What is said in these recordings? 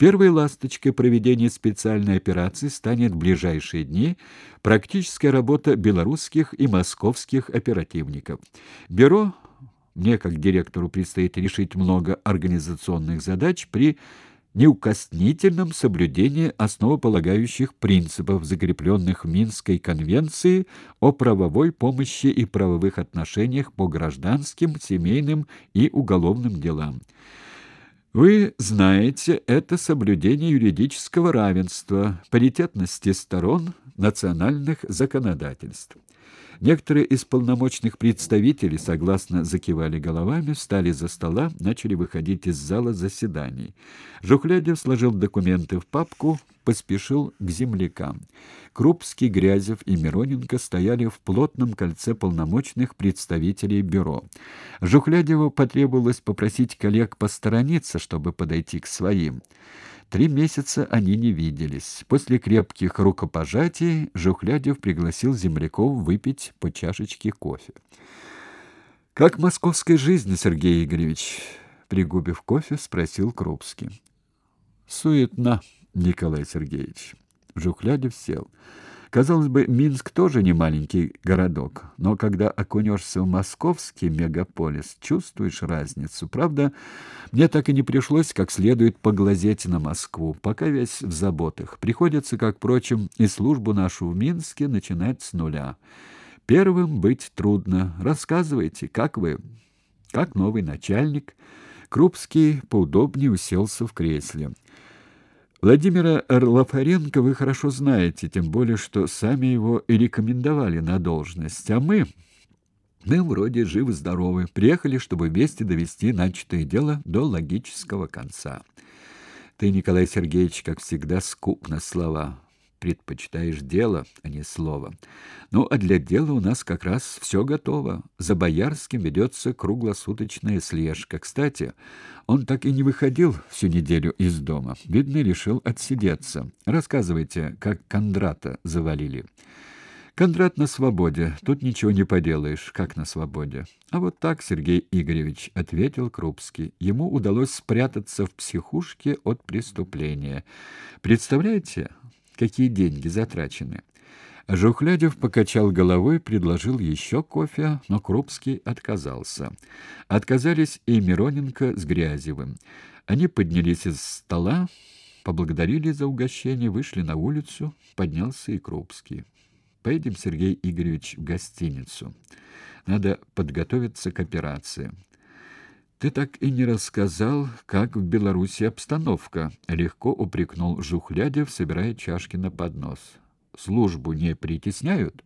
Первой ласточкой проведения специальной операции станет в ближайшие дни практическая работа белорусских и московских оперативников. Бюро, мне как директору предстоит решить много организационных задач при неукоснительном соблюдении основополагающих принципов, закрепленных в Минской конвенции о правовой помощи и правовых отношениях по гражданским, семейным и уголовным делам. Вы знаете, это соблюдение юридического равенства, паритетности сторон национальных законодательств. Некоторые из полномочных представителей согласно закивали головами, встали за стола, начали выходить из зала заседаний. Жухлядев сложил документы в папку, поспешил к землякам. Крупский, Грязев и Мироненко стояли в плотном кольце полномочных представителей бюро. Жухлядеву потребовалось попросить коллег посторониться, чтобы подойти к своим. Три месяца они не виделись. После крепких рукопожатий Жухлядев пригласил земляков выпить по чашечке кофе. «Как московская жизнь, Сергей Игоревич?» Пригубив кофе, спросил Крупский. «Суетна, Николай Сергеевич». Жухлядев сел. Казалось бы, Минск тоже не маленький городок, но когда окунешься в московский мегаполис, чувствуешь разницу. Правда, мне так и не пришлось как следует поглазеть на Москву, пока весь в заботах. Приходится, как, впрочем, и службу нашу в Минске начинать с нуля. Первым быть трудно. Рассказывайте, как вы, как новый начальник. Крупский поудобнее уселся в кресле. Владимира Лафаренко вы хорошо знаете, тем более, что сами его и рекомендовали на должность. А мы... Мы вроде живы-здоровы. Приехали, чтобы вместе довести начатое дело до логического конца. Ты, Николай Сергеевич, как всегда, скуп на слова предпочитаешь дело, а не слово. Ну, а для дела у нас как раз все готово. За Боярским ведется круглосуточная слежка. Кстати, он так и не выходил всю неделю из дома. Видно, решил отсидеться. Рассказывайте, как Кондрата завалили. Кондрат на свободе. Тут ничего не поделаешь, как на свободе. А вот так, Сергей Игоревич, ответил Крупский. Ему удалось спрятаться в психушке от преступления. Представляете, какие деньги затрачены. Жухлядев покачал головой, предложил еще кофе, но Крупский отказался. Отказались и Мироненко с Грязевым. Они поднялись из стола, поблагодарили за угощение, вышли на улицу, поднялся и Крупский. «Поедем, Сергей Игоревич, в гостиницу. Надо подготовиться к операции». Ты так и не рассказал, как в Беларуси обстановка, легко упрекнул Жухлядев, собирая чашки на поднос. Службу не притесняют?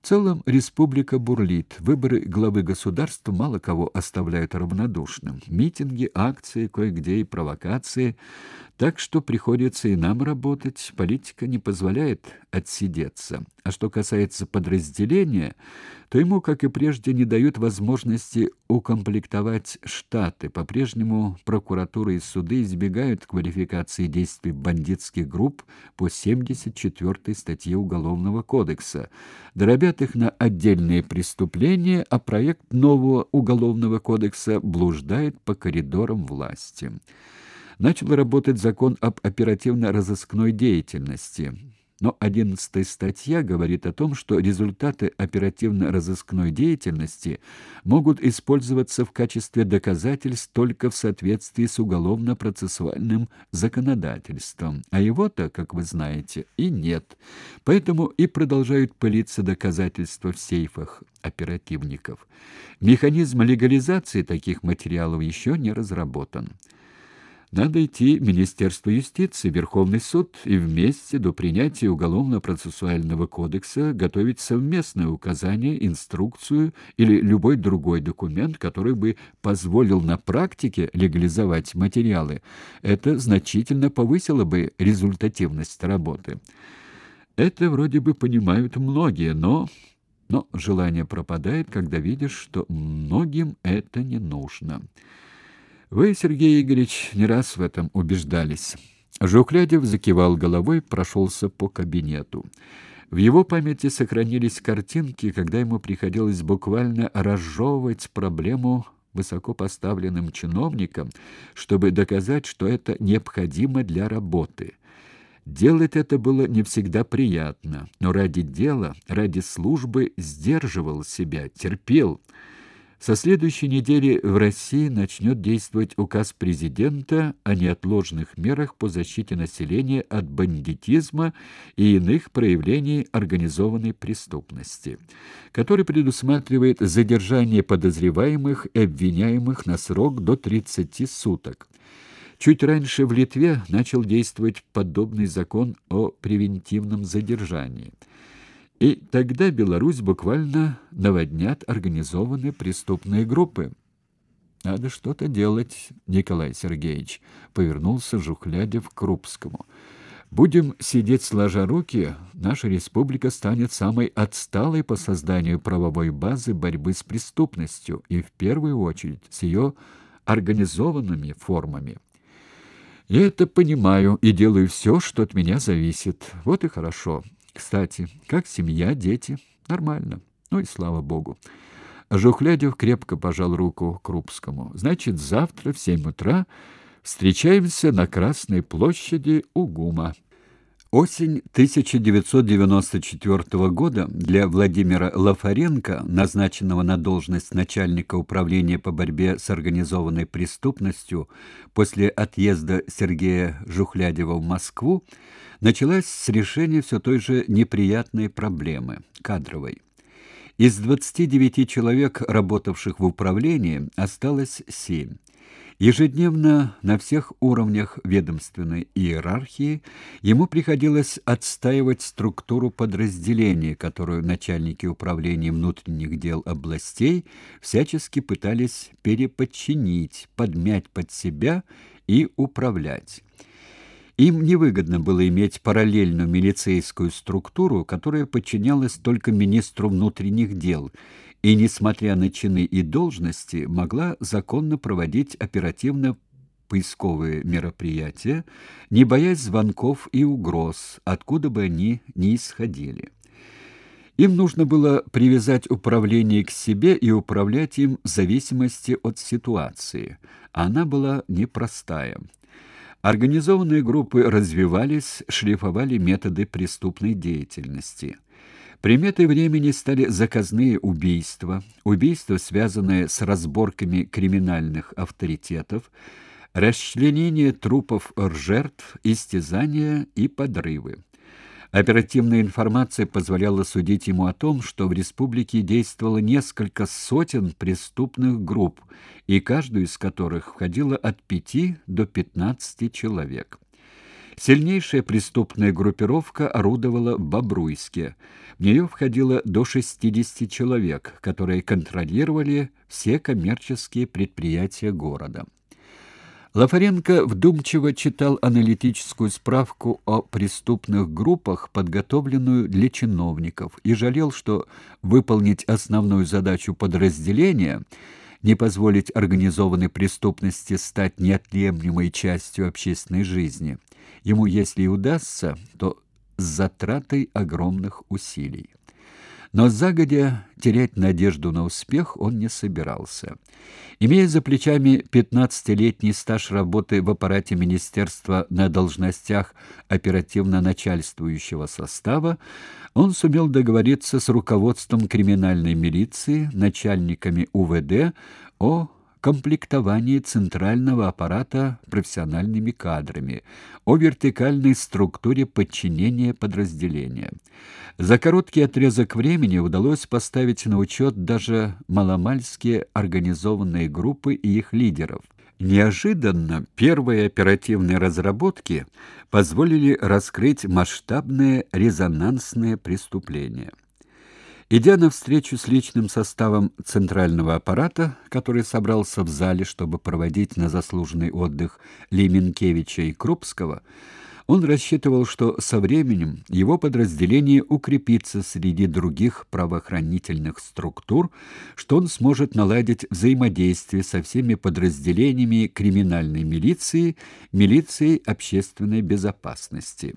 В целом республика бурлит. Выборы главы государства мало кого оставляют равнодушным. Митинги, акции, кое-где и провокации. Так что приходится и нам работать. Политика не позволяет отсидеться. А что касается подразделения, то ему, как и прежде, не дают возможности укомплектовать штаты. По-прежнему прокуратура и суды избегают квалификации действий бандитских групп по 74-й статье Уголовного кодекса. Дробят их на отдельные преступления, а проект нового Уголовного кодекса блуждает по коридорам власти начал работать закон об оперативно-розыскной деятельности. Но 11 статья говорит о том, что результаты оперативно-розыскной деятельности могут использоваться в качестве доказательств только в соответствии с уголовно-процессуальным законодательством. А его-то, как вы знаете, и нет. Поэтому и продолжают пылиться доказательства в сейфах оперативников. Механизм легализации таких материалов еще не разработан. Надо идти в Министерство юстиции, Верховный суд и вместе до принятия Уголовно-процессуального кодекса готовить совместное указание, инструкцию или любой другой документ, который бы позволил на практике легализовать материалы. Это значительно повысило бы результативность работы. Это вроде бы понимают многие, но но желание пропадает, когда видишь, что многим это не нужно. Вы, Сергей Игоревич, не раз в этом убеждались. Жуклядев закивал головой, прошелся по кабинету. В его памяти сохранились картинки, когда ему приходилось буквально разжевывать проблему высокопоставленным чиновникам, чтобы доказать, что это необходимо для работы. Делать это было не всегда приятно, но ради дела, ради службы сдерживал себя, терпел. Со следующей недели в России начнет действовать указ президента о неотложных мерах по защите населения от бандитизма и иных проявлений организованной преступности, который предусматривает задержание подозреваемых и обвиняемых на срок до 30 суток. Чуть раньше в Литве начал действовать подобный закон о превентивном задержании – и тогда Беларусь буквально наводнят организованные преступные группы. Надо что-то делать, Николай Сергеевич, повернулся Жухлядев к Крупскому. Будем сидеть сложа руки, наша республика станет самой отсталой по созданию правовой базы борьбы с преступностью и в первую очередь с ее организованными формами. Я это понимаю и делаю все, что от меня зависит. Вот и хорошо. Кстати, как семья, дети? Нормально. Ну и слава богу. Жухлядев крепко пожал руку Крупскому. Значит, завтра в семь утра встречаемся на Красной площади у ГУМа. Осень 1994 года для Владимира Лафаренко, назначенного на должность начальника управления по борьбе с организованной преступностью после отъезда Сергея Жухлядева в Москву, началась с решения все той же неприятной проблемы кадровой. Из 29 человек, работавших в управлении, осталось 7. Ежедневно на всех уровнях ведомственной иерархии ему приходилось отстаивать структуру подразделения, которую начальники управления внутренних дел областей всячески пытались переподчинить, подмять под себя и управлять. Им невыгодно было иметь параллельную милицейскую структуру, которая подчинялась только министру внутренних дел и, несмотря на чины и должности, могла законно проводить оперативно поисковые мероприятия, не боясь звонков и угроз, откуда бы они ни исходили. Им нужно было привязать управление к себе и управлять им в зависимости от ситуации. Она была непростая. Организованные группы развивались, шлифовали методы преступной деятельности. Приметой времени стали заказные убийства, убийства, связанные с разборками криминальных авторитетов, расчленение трупов жертв, истязания и подрывы. Оперативная информация позволяла судить ему о том, что в республике действовало несколько сотен преступных групп, и каждую из которых входило от пяти до пятнадцати человек. Сильнейшая преступная группировка орудовала в Бобруйске. В нее входило до 60 человек, которые контролировали все коммерческие предприятия города. Лафаренко вдумчиво читал аналитическую справку о преступных группах, подготовленную для чиновников, и жалел, что выполнить основную задачу подразделения не позволить организованной преступности стать неотъемлемой частью общественной жизни. Ему, если и удастся, то с затратой огромных усилий. Но загодя терять надежду на успех он не собирался. Имея за плечами 15-летний стаж работы в аппарате министерства на должностях оперативно начальствующего состава, он сумел договориться с руководством криминальной милиции, начальниками УВД о комплектовании центрального аппарата профессиональными кадрами, о вертикальной структуре подчинения подразделения. За короткий отрезок времени удалось поставить на учет даже маломальские организованные группы и их лидеров. Неожиданно первые оперативные разработки позволили раскрыть масштабные резонансные преступления. Идя навстречу с личным составом центрального аппарата, который собрался в зале, чтобы проводить на заслуженный отдых Леменкевича и Крупского, он рассчитывал, что со временем его подразделение укрепится среди других правоохранительных структур, что он сможет наладить взаимодействие со всеми подразделениями криминальной милиции, милицией общественной безопасности.